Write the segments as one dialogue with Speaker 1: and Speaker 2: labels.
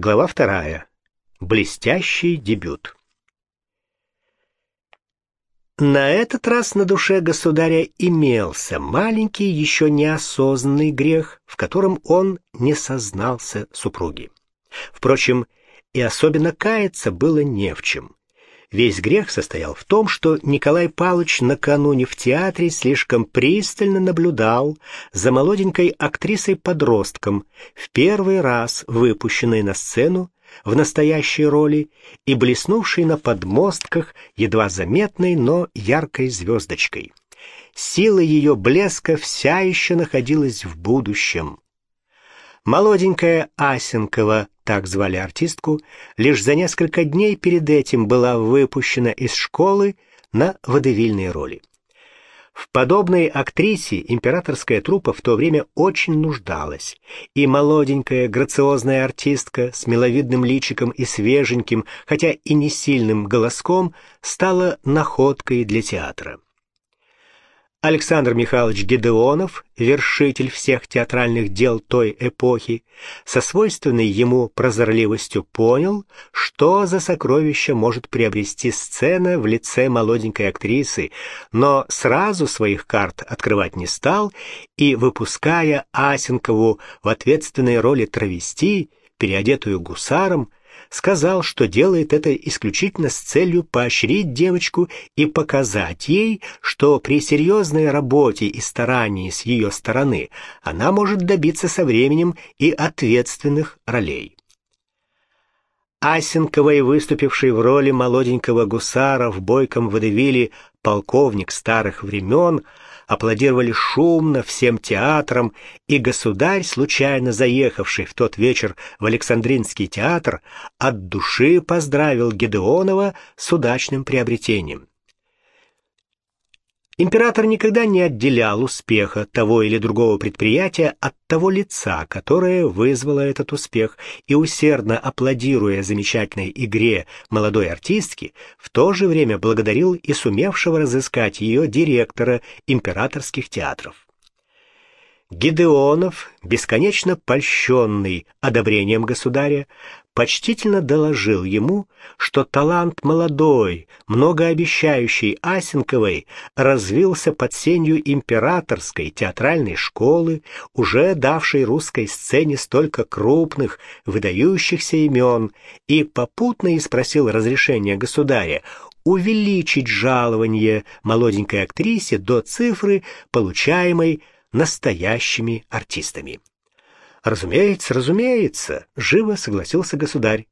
Speaker 1: Глава вторая. Блестящий дебют. На этот раз на душе государя имелся маленький, еще неосознанный грех, в котором он не сознался супруге. Впрочем, и особенно каяться было не в чем. Весь грех состоял в том, что Николай Павлович накануне в театре слишком пристально наблюдал за молоденькой актрисой-подростком, в первый раз выпущенной на сцену в настоящей роли и блеснувшей на подмостках едва заметной, но яркой звездочкой. Сила ее блеска вся еще находилась в будущем. Молоденькая Асенкова, так звали артистку, лишь за несколько дней перед этим была выпущена из школы на водевильные роли. В подобной актрисе императорская труппа в то время очень нуждалась, и молоденькая грациозная артистка с миловидным личиком и свеженьким, хотя и не сильным голоском, стала находкой для театра. Александр Михайлович Гедеонов, вершитель всех театральных дел той эпохи, со свойственной ему прозорливостью понял, что за сокровище может приобрести сцена в лице молоденькой актрисы, но сразу своих карт открывать не стал и, выпуская Асенкову в ответственной роли травести, переодетую гусаром, сказал, что делает это исключительно с целью поощрить девочку и показать ей, что при серьезной работе и старании с ее стороны она может добиться со временем и ответственных ролей. Асенковой, выступивший в роли молоденького гусара в бойком водевиле «Полковник старых времен», аплодировали шумно всем театрам, и государь, случайно заехавший в тот вечер в Александринский театр, от души поздравил Гедеонова с удачным приобретением. Император никогда не отделял успеха того или другого предприятия от того лица, которое вызвало этот успех, и усердно аплодируя замечательной игре молодой артистки, в то же время благодарил и сумевшего разыскать ее директора императорских театров. Гидеонов, бесконечно польщенный одобрением государя, почтительно доложил ему, что талант молодой, многообещающий Асенковой развился под сенью императорской театральной школы, уже давшей русской сцене столько крупных, выдающихся имен, и попутно и спросил разрешения государя увеличить жалование молоденькой актрисе до цифры, получаемой настоящими артистами. Разумеется, разумеется, живо согласился государь.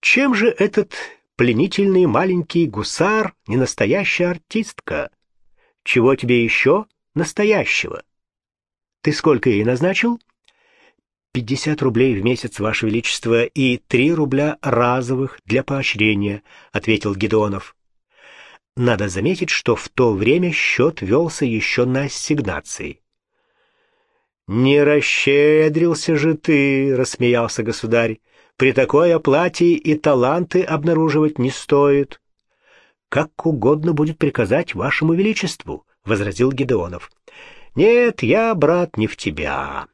Speaker 1: Чем же этот пленительный маленький гусар не настоящая артистка? Чего тебе еще настоящего? Ты сколько ей назначил? «Пятьдесят рублей в месяц, Ваше Величество, и три рубля разовых для поощрения», — ответил Гедеонов. Надо заметить, что в то время счет велся еще на ассигнации. «Не расщедрился же ты», — рассмеялся государь. «При такой оплате и таланты обнаруживать не стоит». «Как угодно будет приказать вашему величеству», — возразил Гедеонов. «Нет, я, брат, не в тебя.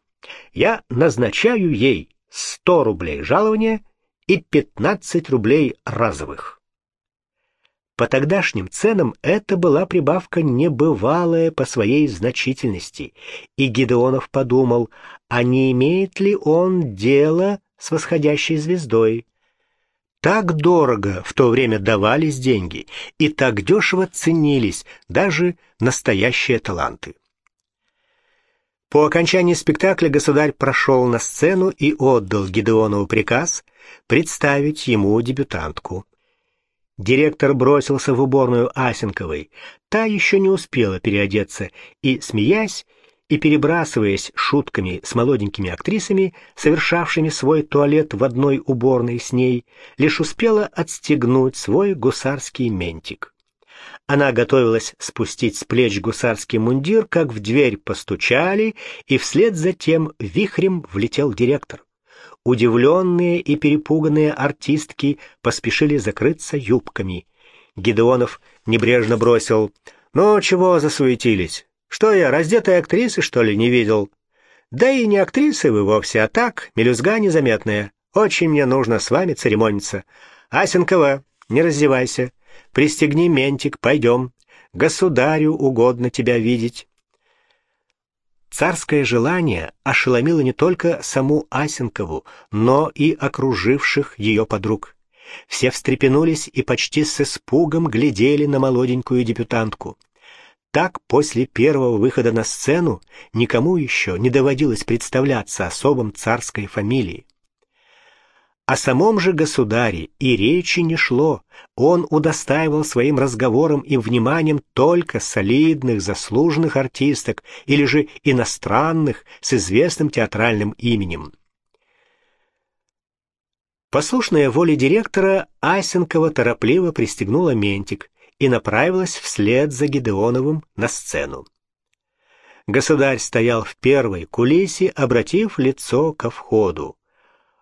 Speaker 1: Я назначаю ей сто рублей жалования и пятнадцать рублей разовых». По тогдашним ценам это была прибавка небывалая по своей значительности, и Гидеонов подумал, а не имеет ли он дело с восходящей звездой. Так дорого в то время давались деньги, и так дешево ценились даже настоящие таланты. По окончании спектакля государь прошел на сцену и отдал Гидеонову приказ представить ему дебютантку. Директор бросился в уборную Асенковой. Та еще не успела переодеться и, смеясь и перебрасываясь шутками с молоденькими актрисами, совершавшими свой туалет в одной уборной с ней, лишь успела отстегнуть свой гусарский ментик. Она готовилась спустить с плеч гусарский мундир, как в дверь постучали, и вслед за тем вихрем влетел директор. Удивленные и перепуганные артистки поспешили закрыться юбками. Гедеонов небрежно бросил. «Ну, чего засуетились? Что я, раздетой актрисы, что ли, не видел?» «Да и не актрисы вы вовсе, а так, мелюзга незаметная. Очень мне нужно с вами церемониться. Асенкова, не раздевайся. Пристегни ментик, пойдем. Государю угодно тебя видеть. Царское желание ошеломило не только саму Асенкову, но и окруживших ее подруг. Все встрепенулись и почти с испугом глядели на молоденькую дебютантку. Так после первого выхода на сцену никому еще не доводилось представляться особом царской фамилии. О самом же государе и речи не шло. Он удостаивал своим разговором и вниманием только солидных, заслуженных артисток или же иностранных с известным театральным именем. Послушная воле директора, Асенкова торопливо пристегнула ментик и направилась вслед за Гедеоновым на сцену. Государь стоял в первой кулисе, обратив лицо ко входу.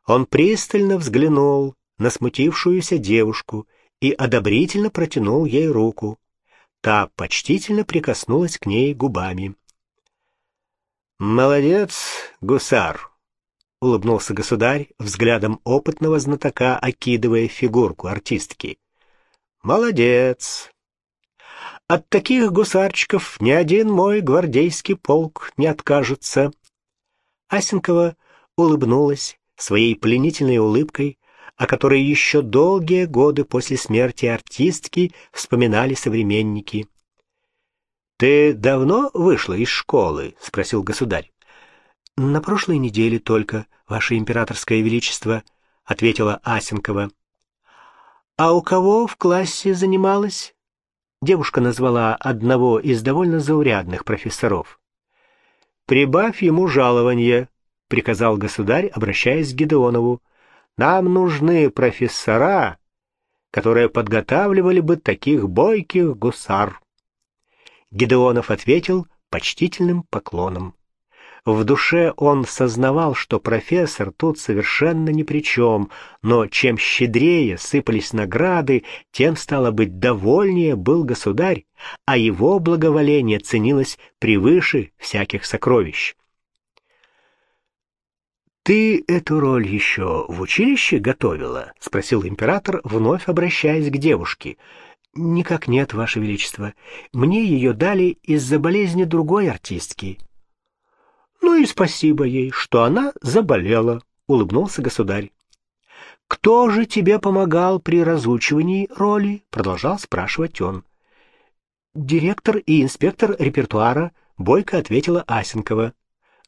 Speaker 1: Он пристально взглянул на смутившуюся девушку и одобрительно протянул ей руку. Та почтительно прикоснулась к ней губами. «Молодец, гусар!» — улыбнулся государь, взглядом опытного знатока окидывая фигурку артистки. «Молодец! От таких гусарчиков ни один мой гвардейский полк не откажется!» Асенкова улыбнулась своей пленительной улыбкой, о которой еще долгие годы после смерти артистки вспоминали современники. «Ты давно вышла из школы?» — спросил государь. «На прошлой неделе только, Ваше Императорское Величество», — ответила Асенкова. «А у кого в классе занималась?» Девушка назвала одного из довольно заурядных профессоров. «Прибавь ему жалование», приказал государь, обращаясь к Гедеонову. Нам нужны профессора, которые подготавливали бы таких бойких гусар. Гедеонов ответил почтительным поклоном. В душе он сознавал, что профессор тут совершенно ни при чем, но чем щедрее сыпались награды, тем, стало быть, довольнее был государь, а его благоволение ценилось превыше всяких сокровищ. «Ты эту роль еще в училище готовила?» — спросил император, вновь обращаясь к девушке. «Никак нет, Ваше Величество. Мне ее дали из-за болезни другой артистки». «Ну и спасибо ей, что она заболела», — улыбнулся государь. «Кто же тебе помогал при разучивании роли?» — продолжал спрашивать он. «Директор и инспектор репертуара», — бойко ответила Асенкова.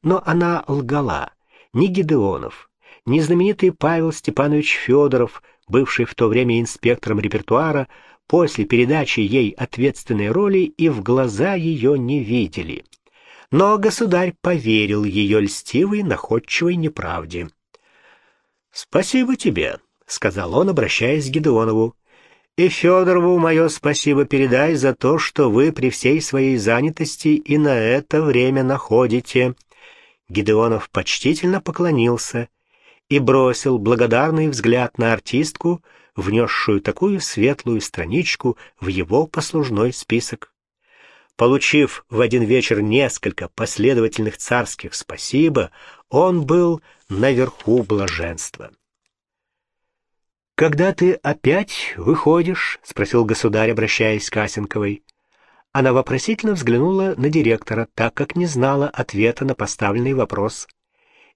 Speaker 1: Но она лгала ни Гидеонов, ни знаменитый Павел Степанович Федоров, бывший в то время инспектором репертуара, после передачи ей ответственной роли и в глаза ее не видели. Но государь поверил ее льстивой, находчивой неправде. «Спасибо тебе», — сказал он, обращаясь к Гедеонову. «И Федорову мое спасибо передай за то, что вы при всей своей занятости и на это время находите. Гидеонов почтительно поклонился и бросил благодарный взгляд на артистку, внесшую такую светлую страничку в его послужной список. Получив в один вечер несколько последовательных царских спасибо, он был наверху блаженства. «Когда ты опять выходишь?» — спросил государь, обращаясь к Асенковой. Она вопросительно взглянула на директора, так как не знала ответа на поставленный вопрос.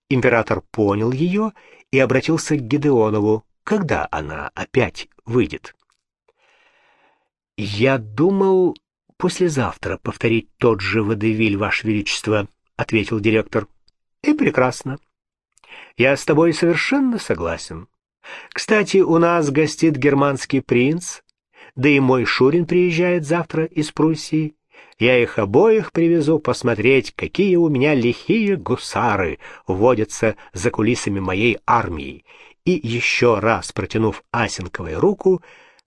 Speaker 1: Император понял ее и обратился к Гедеонову, когда она опять выйдет. «Я думал послезавтра повторить тот же водевиль, Ваше Величество», — ответил директор. «И прекрасно. Я с тобой совершенно согласен. Кстати, у нас гостит германский принц, да и мой Шурин приезжает завтра из Пруссии. Я их обоих привезу посмотреть, какие у меня лихие гусары водятся за кулисами моей армии. И еще раз протянув Асенковой руку,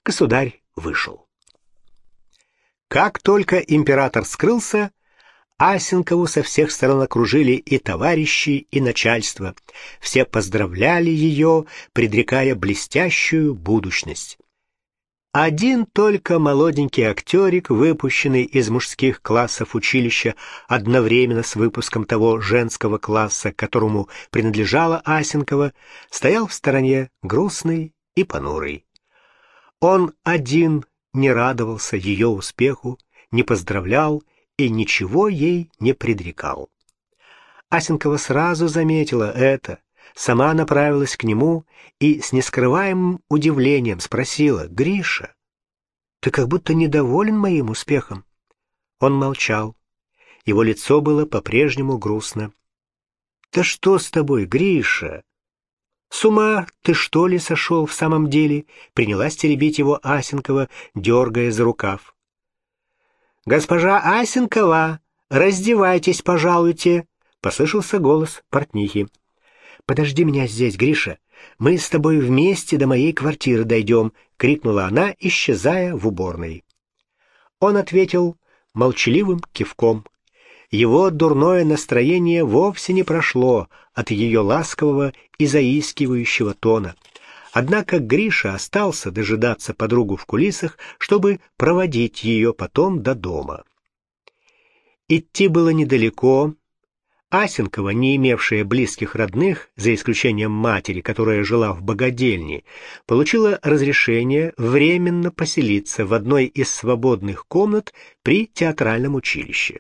Speaker 1: государь вышел. Как только император скрылся, Асенкову со всех сторон окружили и товарищи, и начальство. Все поздравляли ее, предрекая блестящую будущность. Один только молоденький актерик, выпущенный из мужских классов училища одновременно с выпуском того женского класса, которому принадлежала Асенкова, стоял в стороне грустный и понурый. Он один не радовался ее успеху, не поздравлял и ничего ей не предрекал. Асенкова сразу заметила это, сама направилась к нему и с нескрываемым удивлением спросила, «Гриша, ты как будто недоволен моим успехом?» Он молчал. Его лицо было по-прежнему грустно. «Да что с тобой, Гриша?» «С ума ты что ли сошел в самом деле?» Принялась теребить его Асенкова, дергая за рукав. «Госпожа Асенкова, раздевайтесь, пожалуйте!» Послышался голос портнихи. «Подожди меня здесь, Гриша. Мы с тобой вместе до моей квартиры дойдем», — крикнула она, исчезая в уборной. Он ответил молчаливым кивком. Его дурное настроение вовсе не прошло от ее ласкового и заискивающего тона. Однако Гриша остался дожидаться подругу в кулисах, чтобы проводить ее потом до дома. Идти было недалеко, Асенкова, не имевшая близких родных, за исключением матери, которая жила в богадельне, получила разрешение временно поселиться в одной из свободных комнат при театральном училище.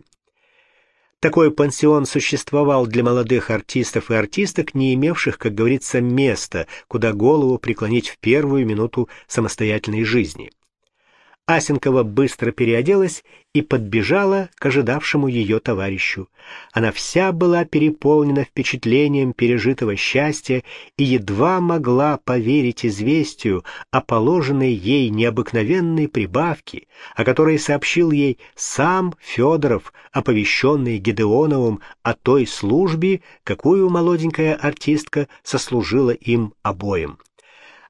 Speaker 1: Такой пансион существовал для молодых артистов и артисток, не имевших, как говорится, места, куда голову преклонить в первую минуту самостоятельной жизни. Асенкова быстро переоделась и подбежала к ожидавшему ее товарищу. Она вся была переполнена впечатлением пережитого счастья и едва могла поверить известию о положенной ей необыкновенной прибавке, о которой сообщил ей сам Федоров, оповещенный Гедеоновым о той службе, какую молоденькая артистка сослужила им обоим.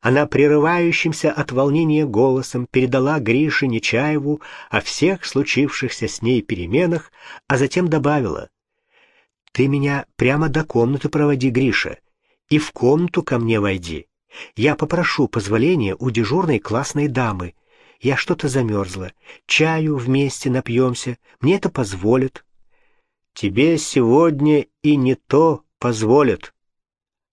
Speaker 1: Она прерывающимся от волнения голосом передала Грише Нечаеву о всех случившихся с ней переменах, а затем добавила, «Ты меня прямо до комнаты проводи, Гриша, и в комнату ко мне войди. Я попрошу позволения у дежурной классной дамы. Я что-то замерзла. Чаю вместе напьемся. Мне это позволят». «Тебе сегодня и не то позволят.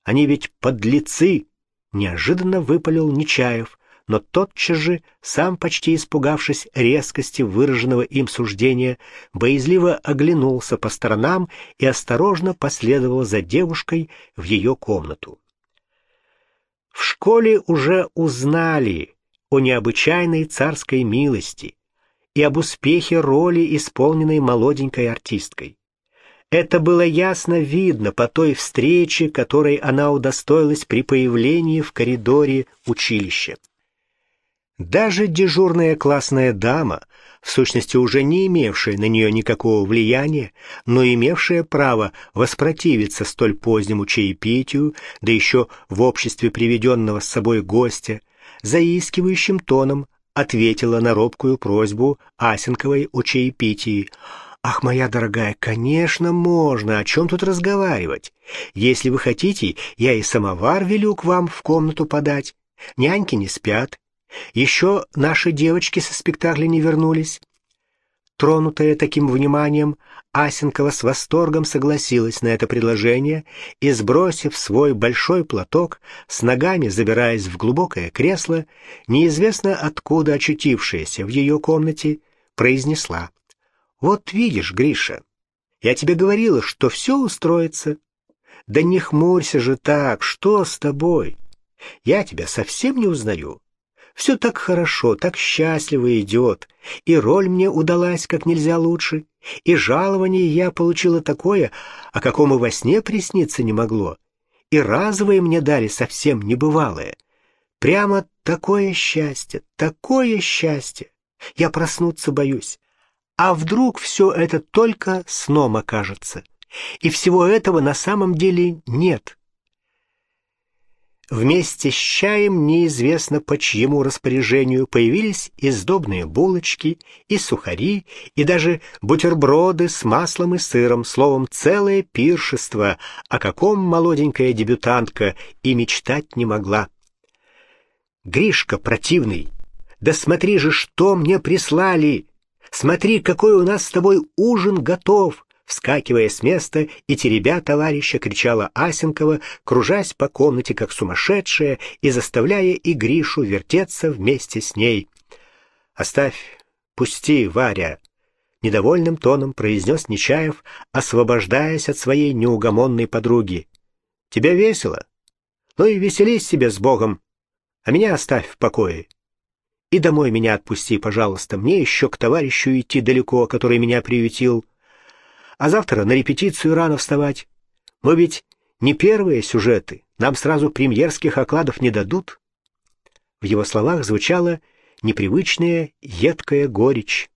Speaker 1: Они ведь подлецы!» Неожиданно выпалил Нечаев, но тотчас же, сам почти испугавшись резкости выраженного им суждения, боязливо оглянулся по сторонам и осторожно последовал за девушкой в ее комнату. В школе уже узнали о необычайной царской милости и об успехе роли, исполненной молоденькой артисткой. Это было ясно видно по той встрече, которой она удостоилась при появлении в коридоре училища. Даже дежурная классная дама, в сущности уже не имевшая на нее никакого влияния, но имевшая право воспротивиться столь позднему чаепитию, да еще в обществе приведенного с собой гостя, заискивающим тоном ответила на робкую просьбу Асенковой о чаепитии — «Ах, моя дорогая, конечно, можно. О чем тут разговаривать? Если вы хотите, я и самовар велю к вам в комнату подать. Няньки не спят. Еще наши девочки со спектакля не вернулись». Тронутая таким вниманием, Асенкова с восторгом согласилась на это предложение и, сбросив свой большой платок, с ногами забираясь в глубокое кресло, неизвестно откуда очутившаяся в ее комнате, произнесла. Вот видишь, Гриша, я тебе говорила, что все устроится. Да не хмурься же так, что с тобой? Я тебя совсем не узнаю. Все так хорошо, так счастливо идет, и роль мне удалась как нельзя лучше, и жалование я получила такое, о каком и во сне присниться не могло, и разовое мне дали совсем небывалое. Прямо такое счастье, такое счастье. Я проснуться боюсь. А вдруг все это только сном окажется? И всего этого на самом деле нет. Вместе с чаем неизвестно по чьему распоряжению появились и сдобные булочки, и сухари, и даже бутерброды с маслом и сыром, словом, целое пиршество, о каком молоденькая дебютантка и мечтать не могла. Гришка противный Да смотри же, что мне прислали! Смотри, какой у нас с тобой ужин готов!» Вскакивая с места и теребя товарища, кричала Асенкова, кружась по комнате как сумасшедшая и заставляя и Гришу вертеться вместе с ней. «Оставь, пусти, Варя!» — недовольным тоном произнес Нечаев, освобождаясь от своей неугомонной подруги. «Тебе весело? Ну и веселись себе с Богом, а меня оставь в покое. И домой меня отпусти, пожалуйста, мне еще к товарищу идти далеко, который меня приютил» а завтра на репетицию рано вставать. Мы ведь не первые сюжеты, нам сразу премьерских окладов не дадут. В его словах звучала непривычная едкая горечь.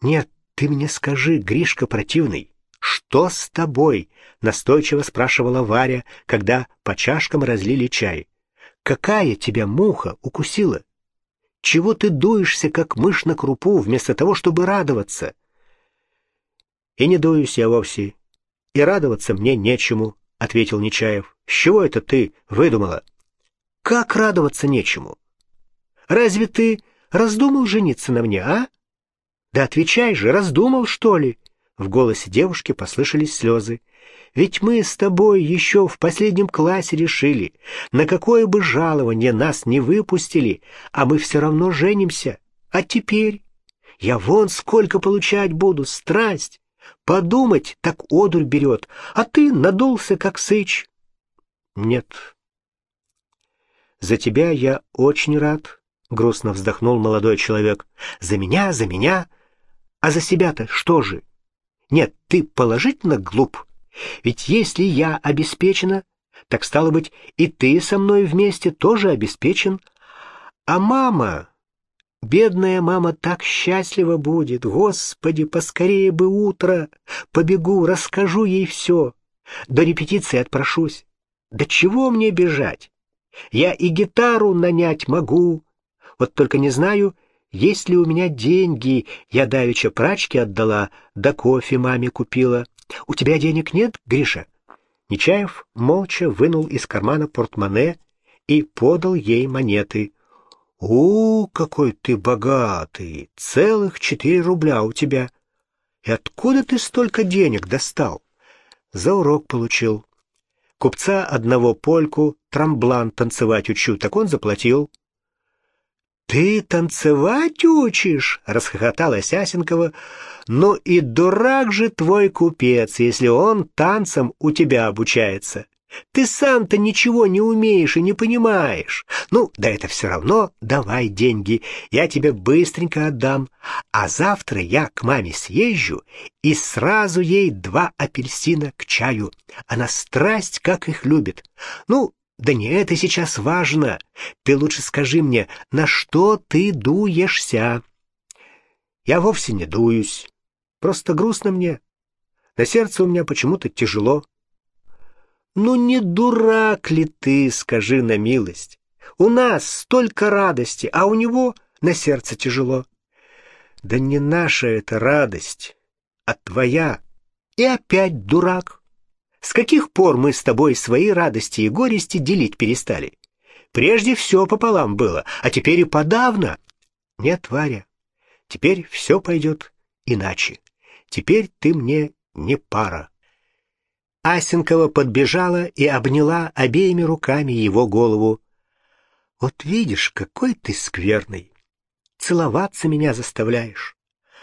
Speaker 1: «Нет, ты мне скажи, Гришка противный, что с тобой?» — настойчиво спрашивала Варя, когда по чашкам разлили чай. «Какая тебя муха укусила? Чего ты дуешься, как мышь на крупу, вместо того, чтобы радоваться?» И не дуюсь я вовсе. И радоваться мне нечему, — ответил Нечаев. — С чего это ты выдумала? — Как радоваться нечему? Разве ты раздумал жениться на мне, а? Да отвечай же, раздумал, что ли? В голосе девушки послышались слезы. Ведь мы с тобой еще в последнем классе решили, на какое бы жалование нас не выпустили, а мы все равно женимся. А теперь? Я вон сколько получать буду, страсть. Подумать, так одурь берет, а ты надулся, как сыч. Нет. За тебя я очень рад, — грустно вздохнул молодой человек. За меня, за меня. А за себя-то что же? Нет, ты положительно глуп. Ведь если я обеспечена, так стало быть, и ты со мной вместе тоже обеспечен. А мама... Бедная мама так счастлива будет. Господи, поскорее бы утро. Побегу, расскажу ей все. До репетиции отпрошусь. Да чего мне бежать? Я и гитару нанять могу. Вот только не знаю, есть ли у меня деньги. Я давеча прачки отдала, да кофе маме купила. У тебя денег нет, Гриша? Нечаев молча вынул из кармана портмоне и подал ей монеты — «О, какой ты богатый! Целых четыре рубля у тебя! И откуда ты столько денег достал?» «За урок получил. Купца одного польку, трамблан танцевать учу, так он заплатил». «Ты танцевать учишь?» — расхохоталась Асенкова. «Ну и дурак же твой купец, если он танцам у тебя обучается. Ты сам-то ничего не умеешь и не понимаешь. Ну, да это все равно давай деньги, я тебе быстренько отдам. А завтра я к маме съезжу и сразу ей два апельсина к чаю. Она страсть, как их любит. Ну, да не это сейчас важно. Ты лучше скажи мне, на что ты дуешься? Я вовсе не дуюсь. Просто грустно мне. На сердце у меня почему-то тяжело. Ну не дурак ли ты, скажи на милость? У нас столько радости, а у него на сердце тяжело. Да не наша это радость, а твоя. И опять дурак. С каких пор мы с тобой свои радости и горести делить перестали? Прежде все пополам было, а теперь и подавно. Нет, Варя, теперь все пойдет иначе. Теперь ты мне не пара. Асенкова подбежала и обняла обеими руками его голову. «Вот видишь, какой ты скверный! Целоваться меня заставляешь.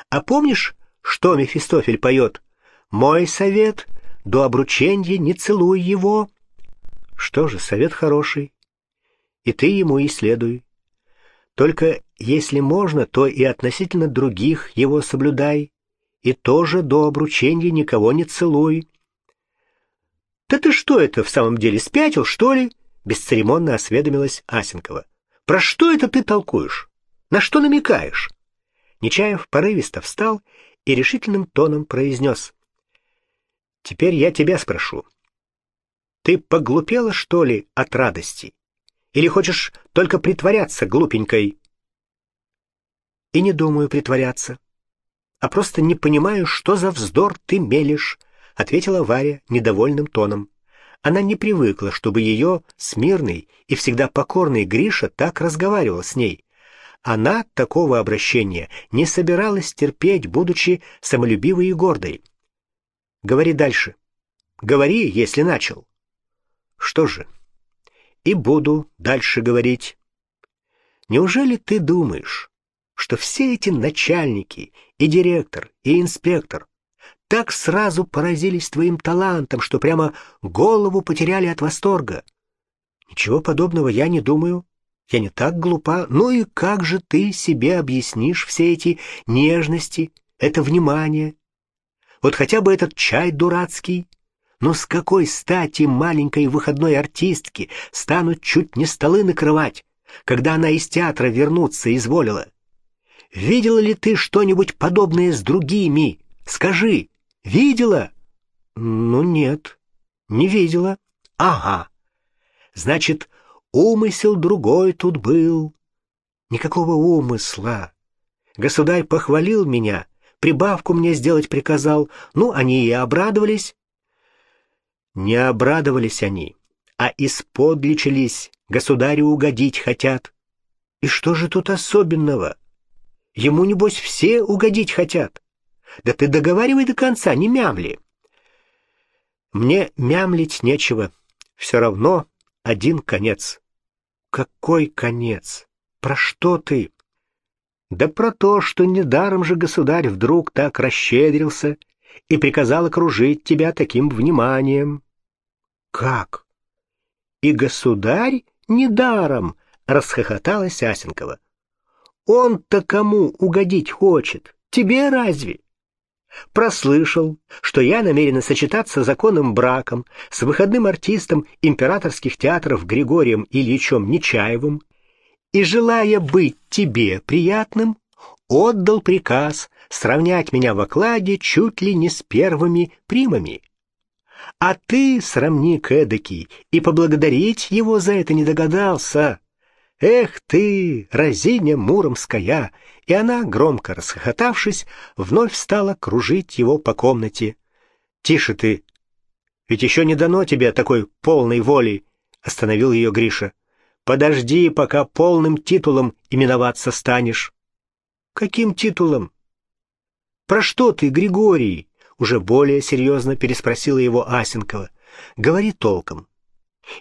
Speaker 1: А помнишь, что Мефистофель поет? Мой совет — до обручения не целуй его». Что же, совет хороший. И ты ему и следуй. Только если можно, то и относительно других его соблюдай, и тоже до обручения никого не целуй. «Да ты что это в самом деле, спятил, что ли?» — бесцеремонно осведомилась Асенкова. «Про что это ты толкуешь? На что намекаешь?» Нечаев порывисто встал и решительным тоном произнес. «Теперь я тебя спрошу. Ты поглупела, что ли, от радости? Или хочешь только притворяться глупенькой?» «И не думаю притворяться, а просто не понимаю, что за вздор ты мелешь», ответила Варя недовольным тоном. Она не привыкла, чтобы ее смирный и всегда покорный Гриша так разговаривал с ней. Она такого обращения не собиралась терпеть, будучи самолюбивой и гордой. Говори дальше. Говори, если начал. Что же, и буду дальше говорить. Неужели ты думаешь, что все эти начальники, и директор, и инспектор так сразу поразились твоим талантом, что прямо голову потеряли от восторга? Ничего подобного я не думаю. Я не так глупа. Ну и как же ты себе объяснишь все эти нежности, это внимание? Вот хотя бы этот чай дурацкий. Но с какой стати маленькой выходной артистки станут чуть не столы накрывать, когда она из театра вернуться изволила? Видела ли ты что-нибудь подобное с другими? Скажи, видела? Ну нет, не видела. Ага. Значит, умысел другой тут был. Никакого умысла. Государь похвалил меня, прибавку мне сделать приказал. Ну, они и обрадовались. Не обрадовались они, а исподличились, государю угодить хотят. И что же тут особенного? Ему, небось, все угодить хотят. Да ты договаривай до конца, не мямли. Мне мямлить нечего. Все равно один конец. Какой конец? Про что ты? Да про то, что недаром же государь вдруг так расщедрился и приказал окружить тебя таким вниманием. Как? И государь недаром, расхохоталась Асенкова. Он-то кому угодить хочет? Тебе разве? Прослышал, что я намерена сочетаться законным браком с выходным артистом императорских театров Григорием Ильичем Нечаевым и, желая быть тебе приятным, отдал приказ сравнять меня в окладе чуть ли не с первыми примами. А ты, срамник эдакий, и поблагодарить его за это не догадался. Эх ты, разиня муромская! И она, громко расхохотавшись, вновь стала кружить его по комнате. Тише ты! Ведь еще не дано тебе такой полной воли, остановил ее Гриша. Подожди, пока полным титулом именоваться станешь. Каким титулом? Про что ты, Григорий? Уже более серьезно переспросила его Асенкова. Говори толком.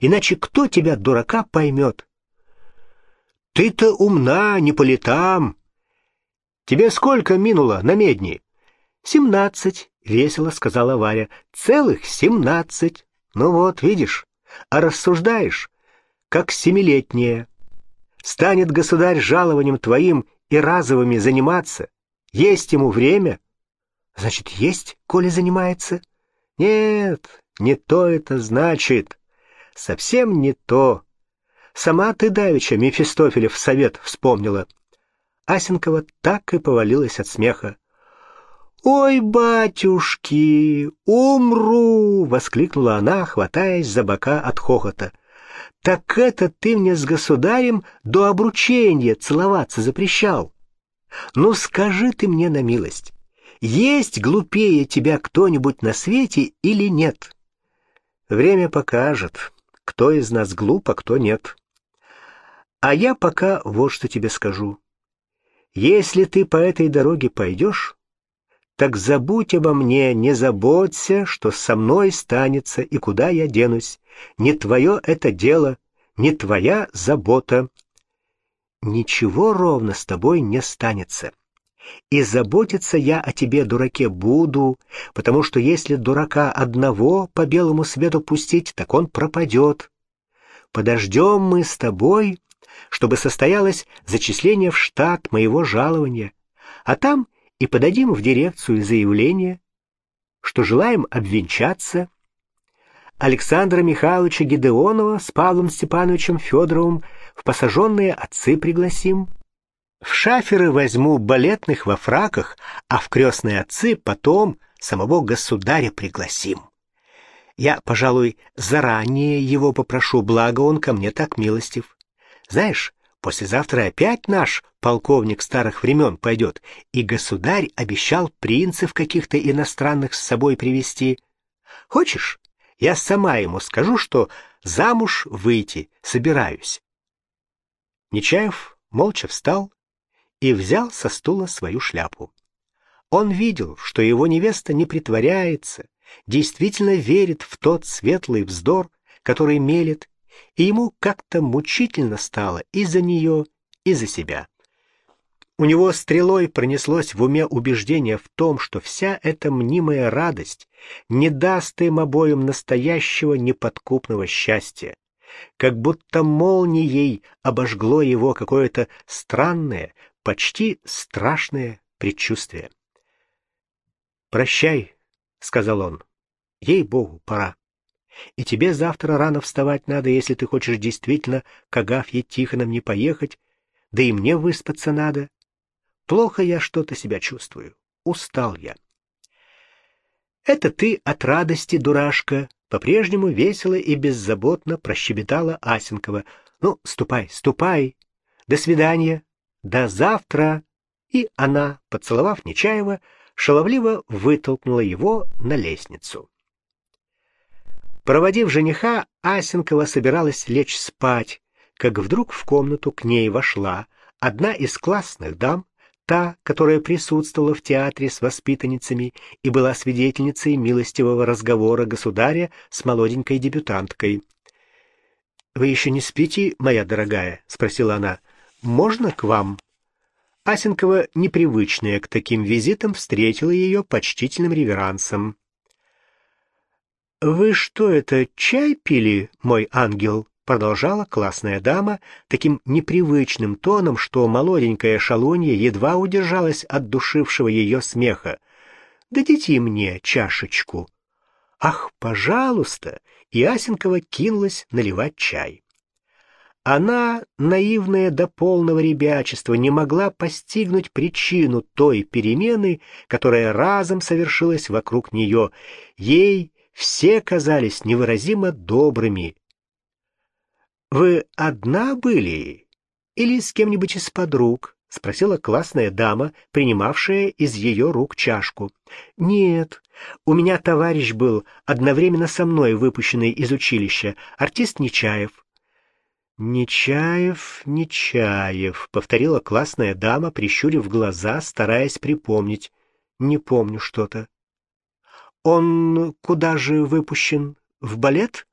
Speaker 1: Иначе кто тебя, дурака, поймет? Ты-то умна, не по летам. Тебе сколько минуло на медни? Семнадцать, весело сказала Варя. Целых семнадцать. Ну вот, видишь, а рассуждаешь, как семилетняя. Станет государь жалованием твоим и разовыми заниматься, есть ему время. Значит, есть, коли занимается? Нет, не то это значит. Совсем не то. Сама ты давеча Мефистофелев совет вспомнила. Асенкова так и повалилась от смеха. «Ой, батюшки, умру!» — воскликнула она, хватаясь за бока от хохота. Так это ты мне с государем до обручения целоваться запрещал. Ну скажи ты мне на милость, есть глупее тебя кто-нибудь на свете или нет? Время покажет, кто из нас глуп, а кто нет. А я пока вот что тебе скажу. Если ты по этой дороге пойдешь, так забудь обо мне, не заботься, что со мной станется и куда я денусь. Не твое это дело, не твоя забота. Ничего ровно с тобой не станется. И заботиться я о тебе, дураке, буду, потому что если дурака одного по белому свету пустить, так он пропадет. Подождем мы с тобой, чтобы состоялось зачисление в штат моего жалования, а там и подадим в дирекцию заявление, что желаем обвенчаться. Александра Михайловича Гедеонова с Павлом Степановичем Федоровым в посаженные отцы пригласим. В шаферы возьму балетных во фраках, а в крестные отцы потом самого государя пригласим. Я, пожалуй, заранее его попрошу, благо он ко мне так милостив. Знаешь, Послезавтра опять наш полковник старых времен пойдет, и государь обещал принцев каких-то иностранных с собой привести. Хочешь, Я сама ему скажу, что замуж выйти собираюсь. Нечаев молча встал и взял со стула свою шляпу. Он видел, что его невеста не притворяется, действительно верит в тот светлый вздор, который мелет, и ему как-то мучительно стало и за нее, и за себя. У него стрелой пронеслось в уме убеждение в том, что вся эта мнимая радость не даст им обоим настоящего неподкупного счастья. Как будто молнией обожгло его какое-то странное, почти страшное предчувствие. «Прощай», — сказал он, — «ей-богу, пора. И тебе завтра рано вставать надо, если ты хочешь действительно к Агафье Тихоновне поехать, да и мне выспаться надо. Плохо я что-то себя чувствую. Устал я. Это ты от радости, дурашка, по-прежнему весело и беззаботно прощебетала Асенкова. Ну, ступай, ступай. До свидания. До завтра. И она, поцеловав Нечаева, шаловливо вытолкнула его на лестницу. Проводив жениха, Асенкова собиралась лечь спать, как вдруг в комнату к ней вошла одна из классных дам та, которая присутствовала в театре с воспитанницами и была свидетельницей милостивого разговора государя с молоденькой дебютанткой. «Вы еще не спите, моя дорогая?» — спросила она. «Можно к вам?» Асенкова, непривычная к таким визитам, встретила ее почтительным реверансом. «Вы что это, чай пили, мой ангел?» продолжала классная дама таким непривычным тоном, что молоденькая шалунья едва удержалась от душившего ее смеха. «Дадите мне чашечку». «Ах, пожалуйста!» И Асенкова кинулась наливать чай. Она, наивная до полного ребячества, не могла постигнуть причину той перемены, которая разом совершилась вокруг нее. Ей все казались невыразимо добрыми, «Вы одна были или с кем-нибудь из подруг?» — спросила классная дама, принимавшая из ее рук чашку. «Нет, у меня товарищ был, одновременно со мной выпущенный из училища, артист Нечаев». «Нечаев, Нечаев», — повторила классная дама, прищурив глаза, стараясь припомнить. «Не помню что-то». «Он куда же выпущен? В балет?»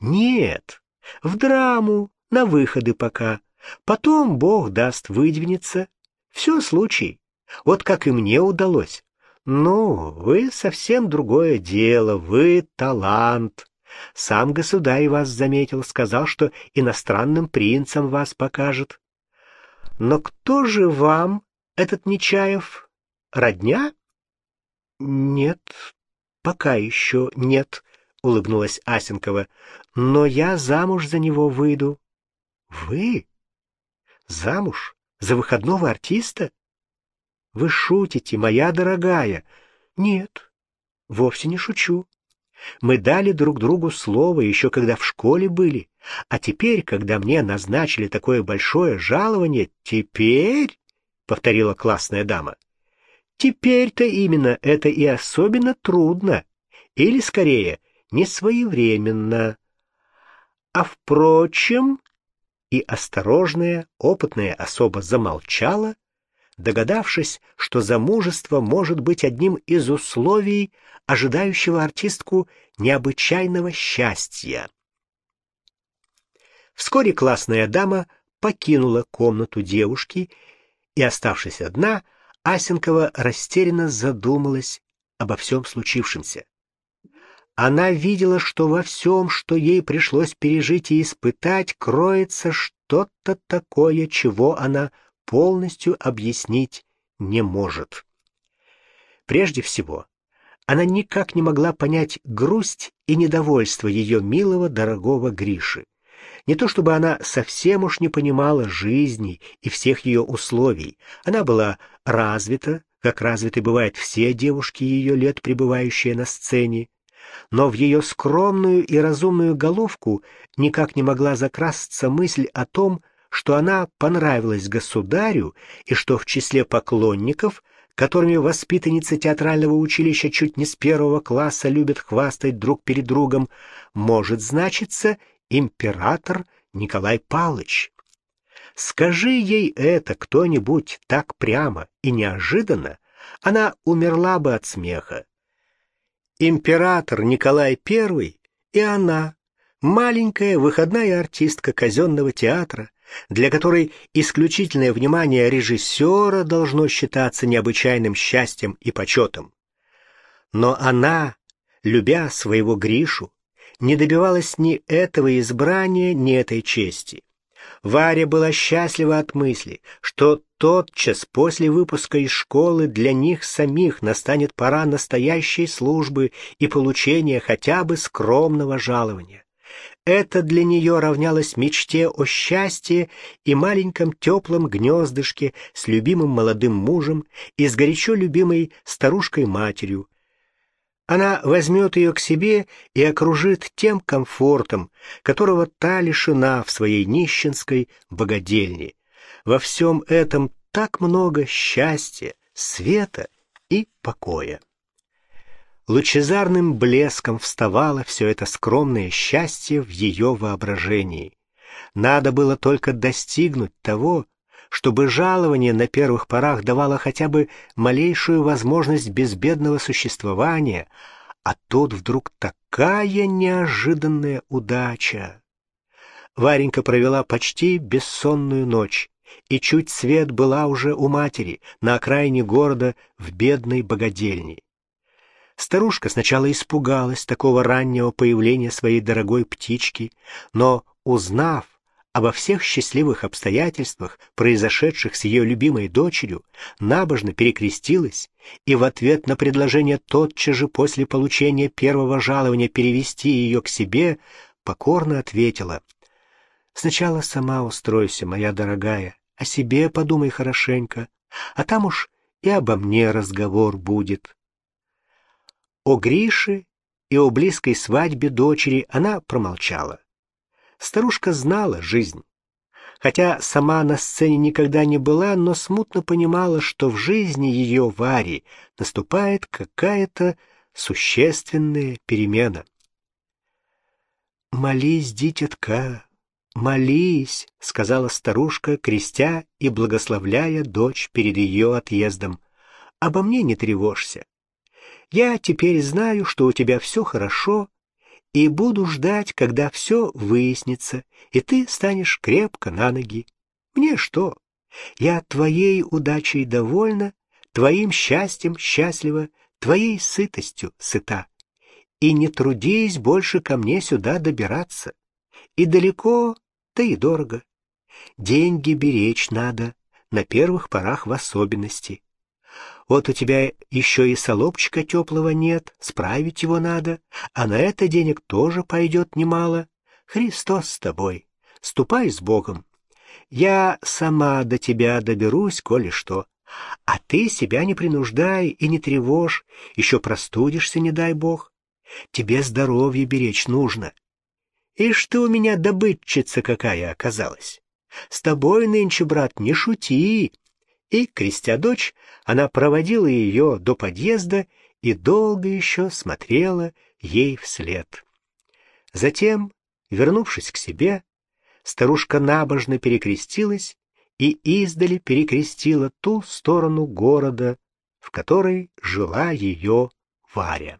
Speaker 1: «Нет, в драму, на выходы пока. Потом Бог даст выдвинется. Все случай. Вот как и мне удалось. Ну, вы совсем другое дело, вы талант. Сам государь вас заметил, сказал, что иностранным принцам вас покажет. Но кто же вам, этот Нечаев, родня? Нет, пока еще нет, — улыбнулась Асенкова. — Но я замуж за него выйду. — Вы? Замуж? За выходного артиста? — Вы шутите, моя дорогая. — Нет, вовсе не шучу. Мы дали друг другу слово еще когда в школе были, а теперь, когда мне назначили такое большое жалование, теперь, — повторила классная дама, — теперь-то именно это и особенно трудно, или, скорее, — не своевременно. А впрочем, и осторожная, опытная особа замолчала, догадавшись, что замужество может быть одним из условий, ожидающего артистку необычайного счастья. Вскоре классная дама покинула комнату девушки, и, оставшись одна, Асенкова растерянно задумалась обо всем случившемся. Она видела, что во всем, что ей пришлось пережить и испытать, кроется что-то такое, чего она полностью объяснить не может. Прежде всего, она никак не могла понять грусть и недовольство ее милого, дорогого Гриши. Не то чтобы она совсем уж не понимала жизни и всех ее условий. Она была развита, как развиты бывают все девушки ее лет, пребывающие на сцене но в ее скромную и разумную головку никак не могла закрасться мысль о том, что она понравилась государю и что в числе поклонников которыми воспитанницы театрального училища чуть не с первого класса любят хвастать друг перед другом, может значиться император Николай Павлович. Скажи ей это кто-нибудь так прямо и неожиданно, она умерла бы от смеха. Император Николай I и она, маленькая выходная артистка казенного театра, для которой исключительное внимание режиссера должно считаться необычайным счастьем и почетом. Но она, любя своего Гришу, не добивалась ни этого избрания, ни этой чести. Варя была счастлива от мысли, что тотчас после выпуска из школы для них самих настанет пора настоящей службы и получения хотя бы скромного жалования. Это для нее равнялось мечте о счастье и маленьком теплом гнездышке с любимым молодым мужем и с горячо любимой старушкой-матерью. Она возьмет ее к себе и окружит тем комфортом, которого та лишена в своей нищенской богадельне. Во всем этом так много счастья, света и покоя. Лучезарным блеском вставало все это скромное счастье в ее воображении. Надо было только достигнуть того, чтобы жалование на первых порах давало хотя бы малейшую возможность безбедного существования, а тут вдруг такая неожиданная удача. Варенька провела почти бессонную ночь, и чуть свет была уже у матери на окраине города в бедной богадельне. Старушка сначала испугалась такого раннего появления своей дорогой птички, но, узнав обо всех счастливых обстоятельствах, произошедших с ее любимой дочерью, набожно перекрестилась и в ответ на предложение тотчас же после получения первого жалования перевести ее к себе, покорно ответила «Сначала сама устройся, моя дорогая, о себе подумай хорошенько, а там уж и обо мне разговор будет». О Грише и о близкой свадьбе дочери она промолчала. Старушка знала жизнь. Хотя сама на сцене никогда не была, но смутно понимала, что в жизни ее Вари наступает какая-то существенная перемена. «Молись, дитятка, молись», — сказала старушка, крестя и благословляя дочь перед ее отъездом. «Обо мне не тревожься. Я теперь знаю, что у тебя все хорошо, и буду ждать, когда все выяснится, и ты станешь крепко на ноги. Мне что? Я твоей удачей довольна, твоим счастьем счастлива, твоей сытостью сыта. И не трудись больше ко мне сюда добираться. И далеко, да и дорого. Деньги беречь надо, на первых порах в особенности. Вот у тебя еще и солопчика теплого нет, справить его надо, а на это денег тоже пойдет немало. Христос с тобой, ступай с Богом. Я сама до тебя доберусь, коли что. А ты себя не принуждай и не тревожь, еще простудишься, не дай Бог. Тебе здоровье беречь нужно. Ишь ты у меня добытчица какая оказалась. С тобой нынче, брат, не шути, и, крестя дочь, она проводила ее до подъезда и долго еще смотрела ей вслед. Затем, вернувшись к себе, старушка набожно перекрестилась и издали перекрестила ту сторону города, в которой жила ее Варя.